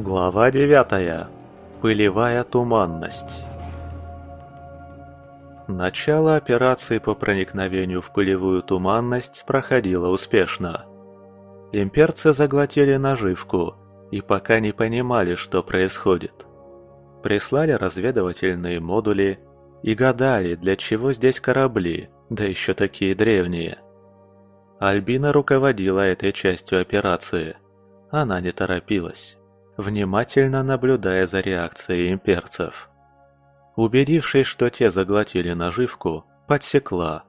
Глава девятая. Пылевая туманность. Начало операции по проникновению в пылевую туманность проходило успешно. Имперцы заглотили наживку и пока не понимали, что происходит. Прислали разведывательные модули и гадали, для чего здесь корабли, да еще такие древние. Альбина руководила этой частью операции. Она не торопилась, внимательно наблюдая за реакцией имперцев. Убедившись, что те заглотили наживку, подсекла.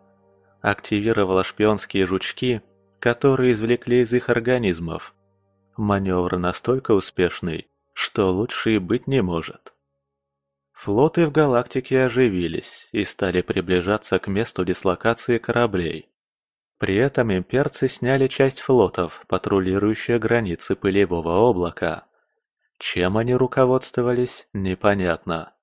Активировала шпионские жучки, которые извлекли из их организмов. Маневр настолько успешный, что лучше и быть не может. Флоты в галактике оживились и стали приближаться к месту дислокации кораблей. При этом имперцы сняли часть флотов, патрулирующие границы пылевого облака. Чем они руководствовались, непонятно.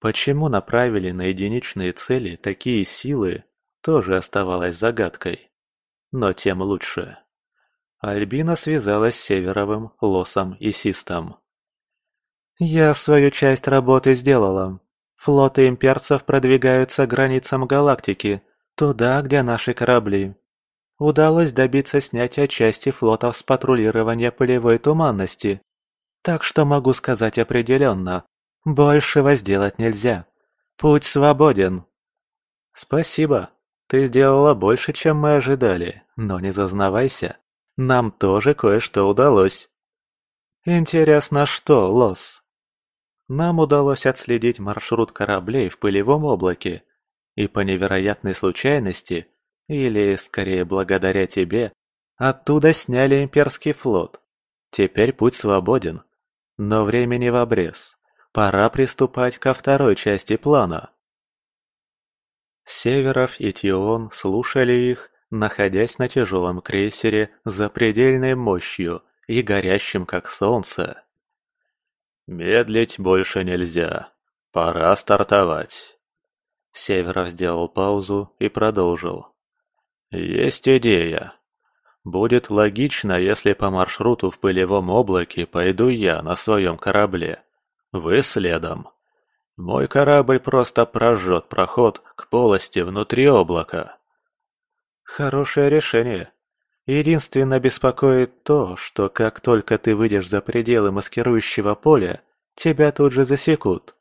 Почему направили на единичные цели такие силы, тоже оставалось загадкой. Но тем лучше. Альбина связалась с Северовым, Лосом и Систом. «Я свою часть работы сделала. Флоты имперцев продвигаются к границам галактики, туда, где наши корабли. Удалось добиться снятия части флотов с патрулирования полевой туманности. Так что могу сказать определенно, Большего сделать нельзя. Путь свободен. Спасибо. Ты сделала больше, чем мы ожидали, но не зазнавайся. Нам тоже кое-что удалось. Интересно, что, Лос? Нам удалось отследить маршрут кораблей в пылевом облаке. И по невероятной случайности, или, скорее, благодаря тебе, оттуда сняли имперский флот. Теперь путь свободен. Но времени в обрез. Пора приступать ко второй части плана. Северов и Тион слушали их, находясь на тяжелом крейсере за предельной мощью и горящим как солнце. «Медлить больше нельзя. Пора стартовать». Северов сделал паузу и продолжил. «Есть идея. Будет логично, если по маршруту в пылевом облаке пойду я на своем корабле, вы следом. Мой корабль просто прожжет проход к полости внутри облака. Хорошее решение. Единственно беспокоит то, что как только ты выйдешь за пределы маскирующего поля, тебя тут же засекут.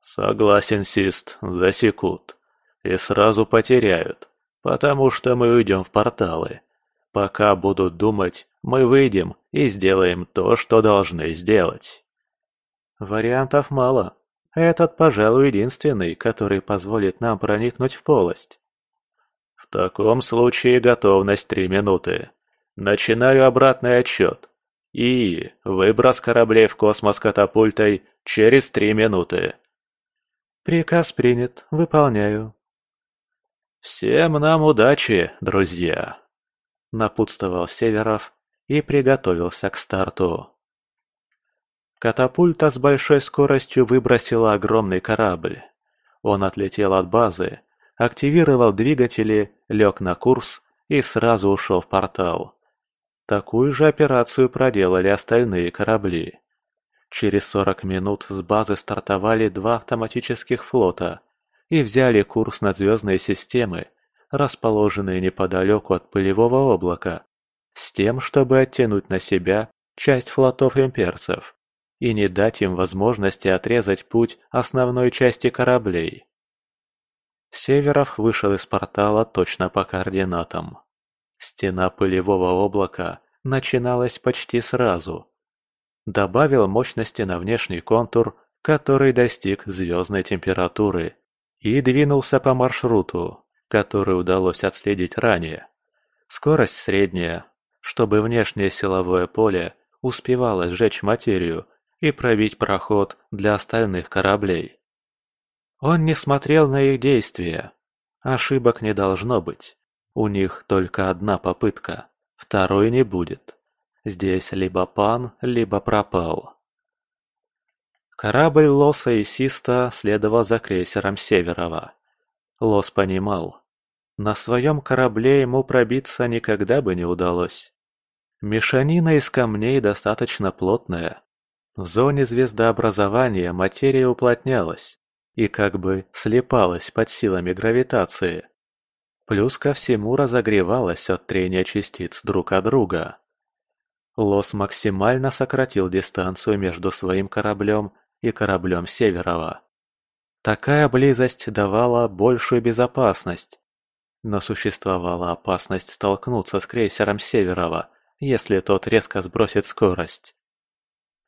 Согласен, Сист, засекут. И сразу потеряют, потому что мы уйдем в порталы. Пока будут думать, мы выйдем и сделаем то, что должны сделать. Вариантов мало. Этот, пожалуй, единственный, который позволит нам проникнуть в полость. В таком случае готовность три минуты. Начинаю обратный отсчет. И выброс кораблей в космос катапультой через три минуты. Приказ принят. Выполняю. Всем нам удачи, друзья. Напутствовал Северов и приготовился к старту. Катапульта с большой скоростью выбросила огромный корабль. Он отлетел от базы, активировал двигатели, лег на курс и сразу ушел в портал. Такую же операцию проделали остальные корабли. Через 40 минут с базы стартовали два автоматических флота и взяли курс на звездные системы, расположенные неподалеку от пылевого облака, с тем, чтобы оттянуть на себя часть флотов имперцев и не дать им возможности отрезать путь основной части кораблей. Северов вышел из портала точно по координатам. Стена пылевого облака начиналась почти сразу. Добавил мощности на внешний контур, который достиг звездной температуры, и двинулся по маршруту, который удалось отследить ранее. Скорость средняя, чтобы внешнее силовое поле успевало сжечь материю и пробить проход для остальных кораблей. Он не смотрел на их действия. Ошибок не должно быть. У них только одна попытка, второй не будет. Здесь либо пан, либо пропал. Корабль Лоса и Систа следовал за крейсером Северова. Лос понимал, на своем корабле ему пробиться никогда бы не удалось. Мешанина из камней достаточно плотная, В зоне звездообразования материя уплотнялась и как бы слепалась под силами гравитации. Плюс ко всему разогревалась от трения частиц друг от друга. Лос максимально сократил дистанцию между своим кораблем и кораблем Северова. Такая близость давала большую безопасность, но существовала опасность столкнуться с крейсером Северова, если тот резко сбросит скорость.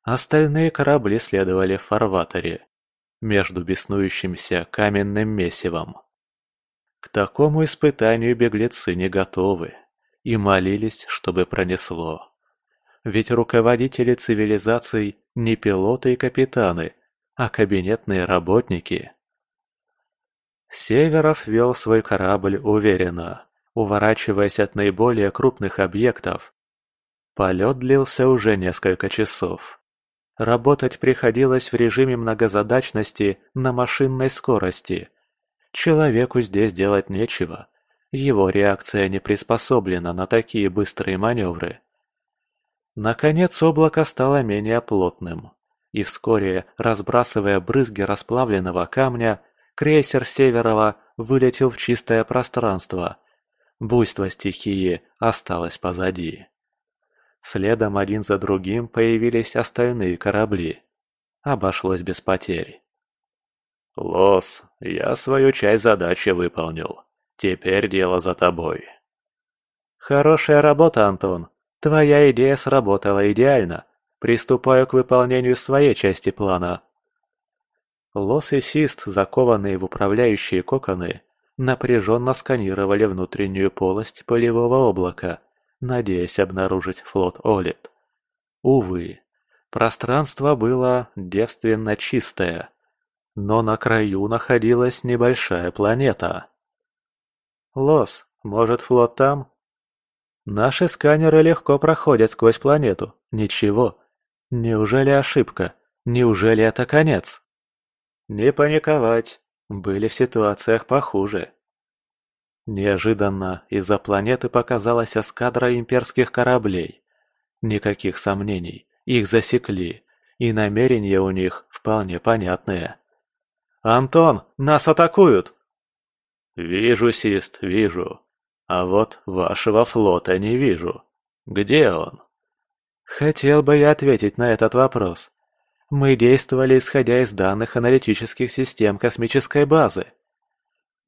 Остальные корабли следовали в фарватере, между беснующимся каменным месивом. К такому испытанию беглецы не готовы и молились, чтобы пронесло. Ведь руководители цивилизаций не пилоты и капитаны, а кабинетные работники. Северов вел свой корабль уверенно, уворачиваясь от наиболее крупных объектов. Полет длился уже несколько часов. Работать приходилось в режиме многозадачности на машинной скорости. Человеку здесь делать нечего. Его реакция не приспособлена на такие быстрые маневры. Наконец облако стало менее плотным, и вскоре, разбрасывая брызги расплавленного камня, крейсер Северова вылетел в чистое пространство. Буйство стихии осталось позади. Следом один за другим появились остальные корабли. Обошлось без потерь. «Лос, я свою часть задачи выполнил. Теперь дело за тобой». «Хорошая работа, Антон. Твоя идея сработала идеально. Приступаю к выполнению своей части плана. Лос и Сист, закованные в управляющие коконы, напряженно сканировали внутреннюю полость полевого облака, надеясь обнаружить флот Олит. Увы, пространство было девственно чистое, но на краю находилась небольшая планета. «Лос, может, флот там?» Наши сканеры легко проходят сквозь планету. Ничего. Неужели ошибка? Неужели это конец? Не паниковать. Были в ситуациях похуже. Неожиданно из-за планеты показалась эскадра имперских кораблей. Никаких сомнений, их засекли, и намерения у них вполне понятные. «Антон, нас атакуют!» «Вижу, Сист, вижу. А вот вашего флота не вижу. Где он? Хотел бы я ответить на этот вопрос. Мы действовали исходя из данных аналитических систем космической базы.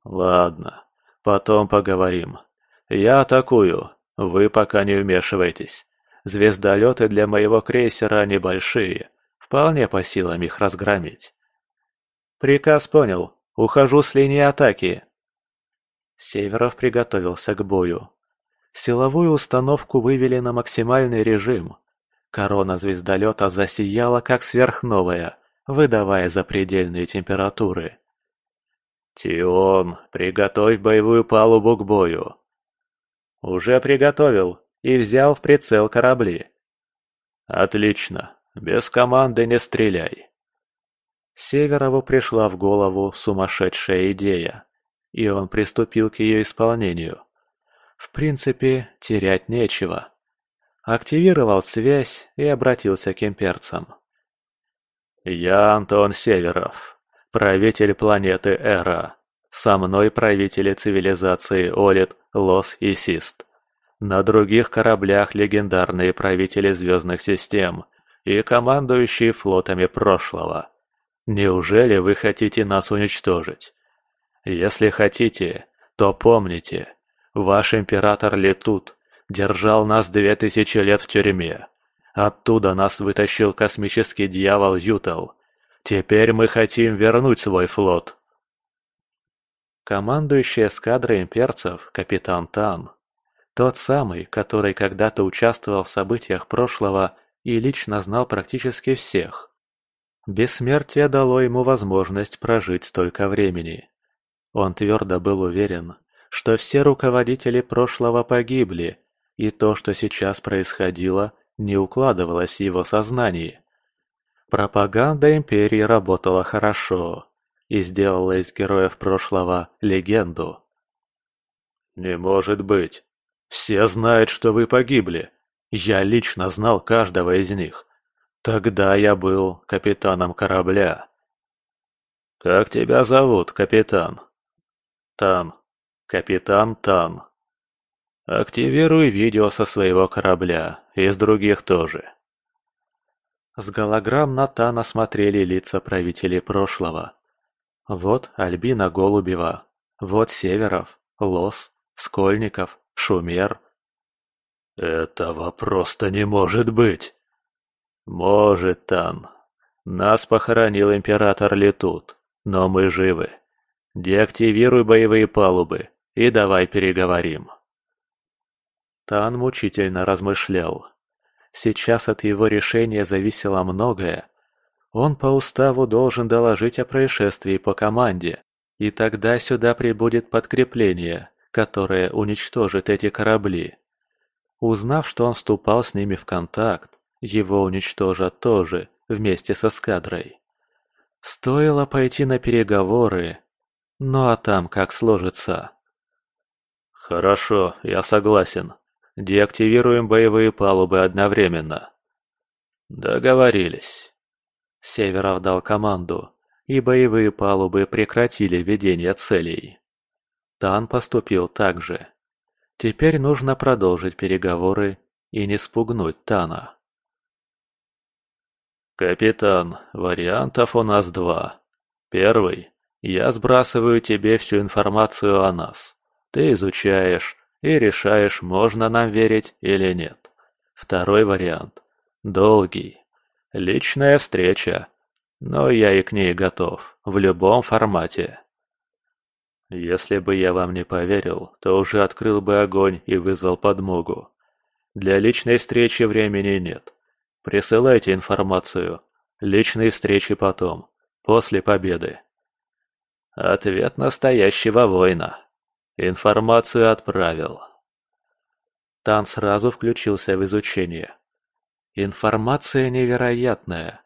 Ладно, потом поговорим. Я атакую, вы пока не вмешивайтесь. Звездолеты для моего крейсера небольшие, вполне по силам их разгромить. Приказ понял, ухожу с линии атаки. Северов приготовился к бою. Силовую установку вывели на максимальный режим. Корона звездолета засияла как сверхновая, выдавая запредельные температуры. «Тион, приготовь боевую палубу к бою!» «Уже приготовил и взял в прицел корабли». «Отлично, без команды не стреляй». Северову пришла в голову сумасшедшая идея и он приступил к ее исполнению. В принципе, терять нечего. Активировал связь и обратился к имперцам. «Я Антон Северов, правитель планеты Эра. Со мной правители цивилизации Олит, Лос и Сист. На других кораблях легендарные правители звездных систем и командующие флотами прошлого. Неужели вы хотите нас уничтожить? Если хотите, то помните, ваш император Летут держал нас две тысячи лет в тюрьме. Оттуда нас вытащил космический дьявол Ютел. Теперь мы хотим вернуть свой флот. Командующий эскадрой имперцев, капитан Тан, тот самый, который когда-то участвовал в событиях прошлого и лично знал практически всех. Бессмертие дало ему возможность прожить столько времени. Он твердо был уверен, что все руководители прошлого погибли, и то, что сейчас происходило, не укладывалось в его сознании. Пропаганда империи работала хорошо и сделала из героев прошлого легенду. «Не может быть! Все знают, что вы погибли! Я лично знал каждого из них! Тогда я был капитаном корабля. Как тебя зовут, капитан? Тан. Капитан Тан. Активируй видео со своего корабля, и с других тоже. С голограмм на Тана смотрели лица правителей прошлого. Вот Альбина Голубева, вот Северов, Лос, Скольников, Шумер. «Этого просто не может быть!» «Может, Тан. Нас похоронил император Летут, но мы живы. Деактивируй боевые палубы и давай переговорим». Тан мучительно размышлял. Сейчас от его решения зависело многое. Он по уставу должен доложить о происшествии по команде, и тогда сюда прибудет подкрепление, которое уничтожит эти корабли. Узнав, что он вступал с ними в контакт, его уничтожат тоже, вместе с эскадрой. Стоило пойти на переговоры, ну а там как сложится. «Хорошо, я согласен», Деактивируем боевые палубы одновременно. Договорились. Северов дал команду, и боевые палубы прекратили ведение целей. Тан поступил так же. Теперь нужно продолжить переговоры и не спугнуть Тана. «Капитан, вариантов у нас два. Первый. Я сбрасываю тебе всю информацию о нас. Ты изучаешь, и решаешь, можно нам верить или нет. Второй вариант. Долгий. Личная встреча. Но я и к ней готов, в любом формате. Если бы я вам не поверил, то уже открыл бы огонь и вызвал подмогу. Для личной встречи времени нет. Присылайте информацию. Личные встречи потом, после победы. Ответ настоящего воина. Информацию отправил. Тан сразу включился в изучение. Информация невероятная.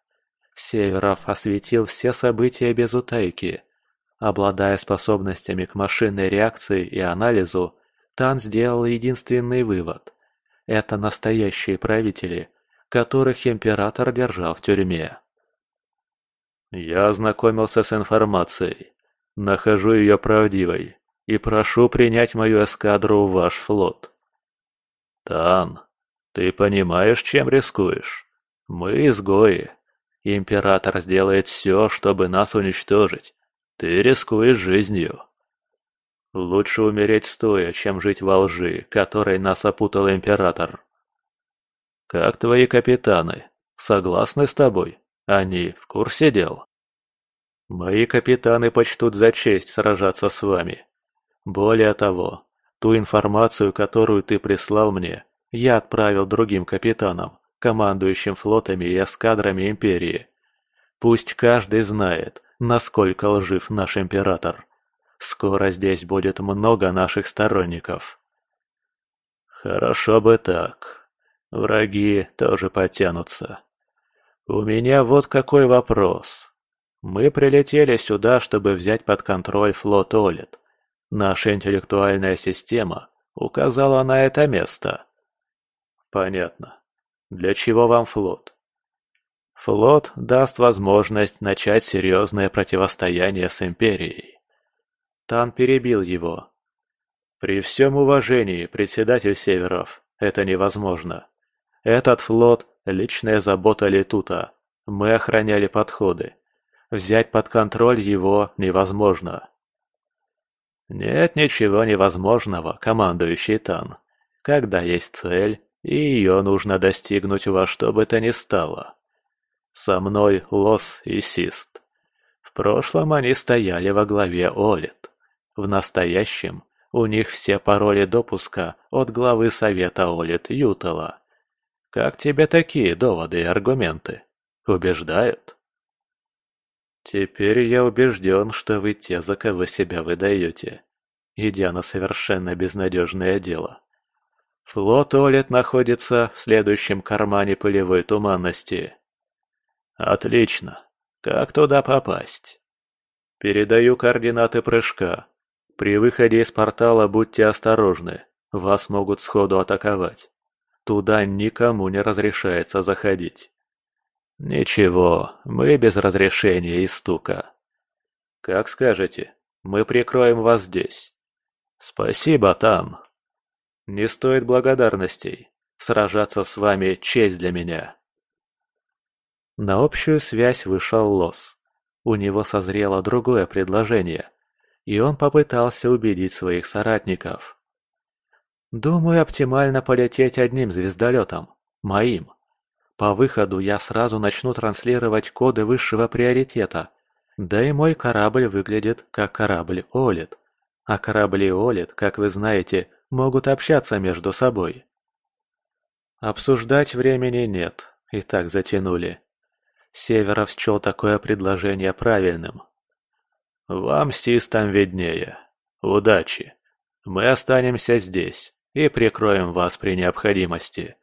Северов осветил все события без утайки. Обладая способностями к машинной реакции и анализу, Тан сделал единственный вывод. Это настоящие правители, которых император держал в тюрьме. Я ознакомился с информацией. Нахожу ее правдивой и прошу принять мою эскадру в ваш флот. Тан, ты понимаешь, чем рискуешь? Мы изгои. Император сделает все, чтобы нас уничтожить. Ты рискуешь жизнью. Лучше умереть стоя, чем жить во лжи, которой нас опутал император. Как твои капитаны? Согласны с тобой? Они в курсе дел? Мои капитаны почтут за честь сражаться с вами. Более того, ту информацию, которую ты прислал мне, я отправил другим капитанам, командующим флотами и эскадрами Империи. Пусть каждый знает, насколько лжив наш император. Скоро здесь будет много наших сторонников. Хорошо бы так. Враги тоже потянутся. У меня вот какой вопрос. Мы прилетели сюда, чтобы взять под контроль флот Олит. Наша интеллектуальная система указала на это место. Понятно. Для чего вам флот? Флот даст возможность начать серьезное противостояние с Империей. Тан перебил его. При всем уважении, председатель Северов, это невозможно. Этот флот – личная забота Летута. Мы охраняли подходы. Взять под контроль его невозможно. Нет ничего невозможного, командующий Тан. Когда есть цель, и ее нужно достигнуть во что бы то ни стало. Со мной Лос и Сист. В прошлом они стояли во главе Олит. В настоящем у них все пароли допуска от главы Совета Олит Ютала. Как тебе такие доводы и аргументы? Убеждают? Теперь я убежден, что вы те, за кого себя выдаете, идя на совершенно безнадежное дело. Флот Олет находится в следующем кармане пылевой туманности. Отлично. Как туда попасть? Передаю координаты прыжка. При выходе из портала будьте осторожны, вас могут сходу атаковать. Туда никому не разрешается заходить. «Ничего, мы без разрешения и стука». «Как скажете, мы прикроем вас здесь». «Спасибо, Тан». «Не стоит благодарностей. Сражаться с вами – честь для меня». На общую связь вышел Лос. У него созрело другое предложение, и он попытался убедить своих соратников. «Думаю, оптимально полететь одним звездолетом. Моим. По выходу я сразу начну транслировать коды высшего приоритета. Да и мой корабль выглядит как корабль Олит. А корабли Олит, как вы знаете, могут общаться между собой. Обсуждать времени нет, и так затянули. Северов счел такое предложение правильным. «Вам, Систам, виднее. Удачи. Мы останемся здесь и прикроем вас при необходимости.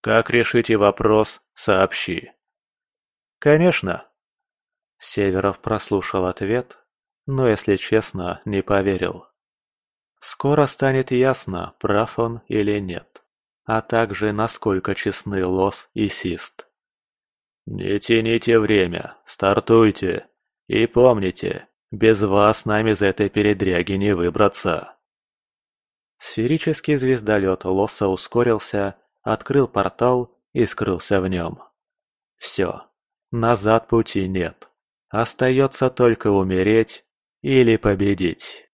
Как решите вопрос, сообщи. Конечно. Северов прослушал ответ, но, если честно, не поверил. Скоро станет ясно, прав он или нет, а также насколько честны Лос и Сист. Не тяните время, стартуйте. И помните, без вас нам из этой передряги не выбраться. Сферический звездолет Лоса ускорился открыл портал и скрылся в нем. Все, назад пути нет. Остается только умереть или победить.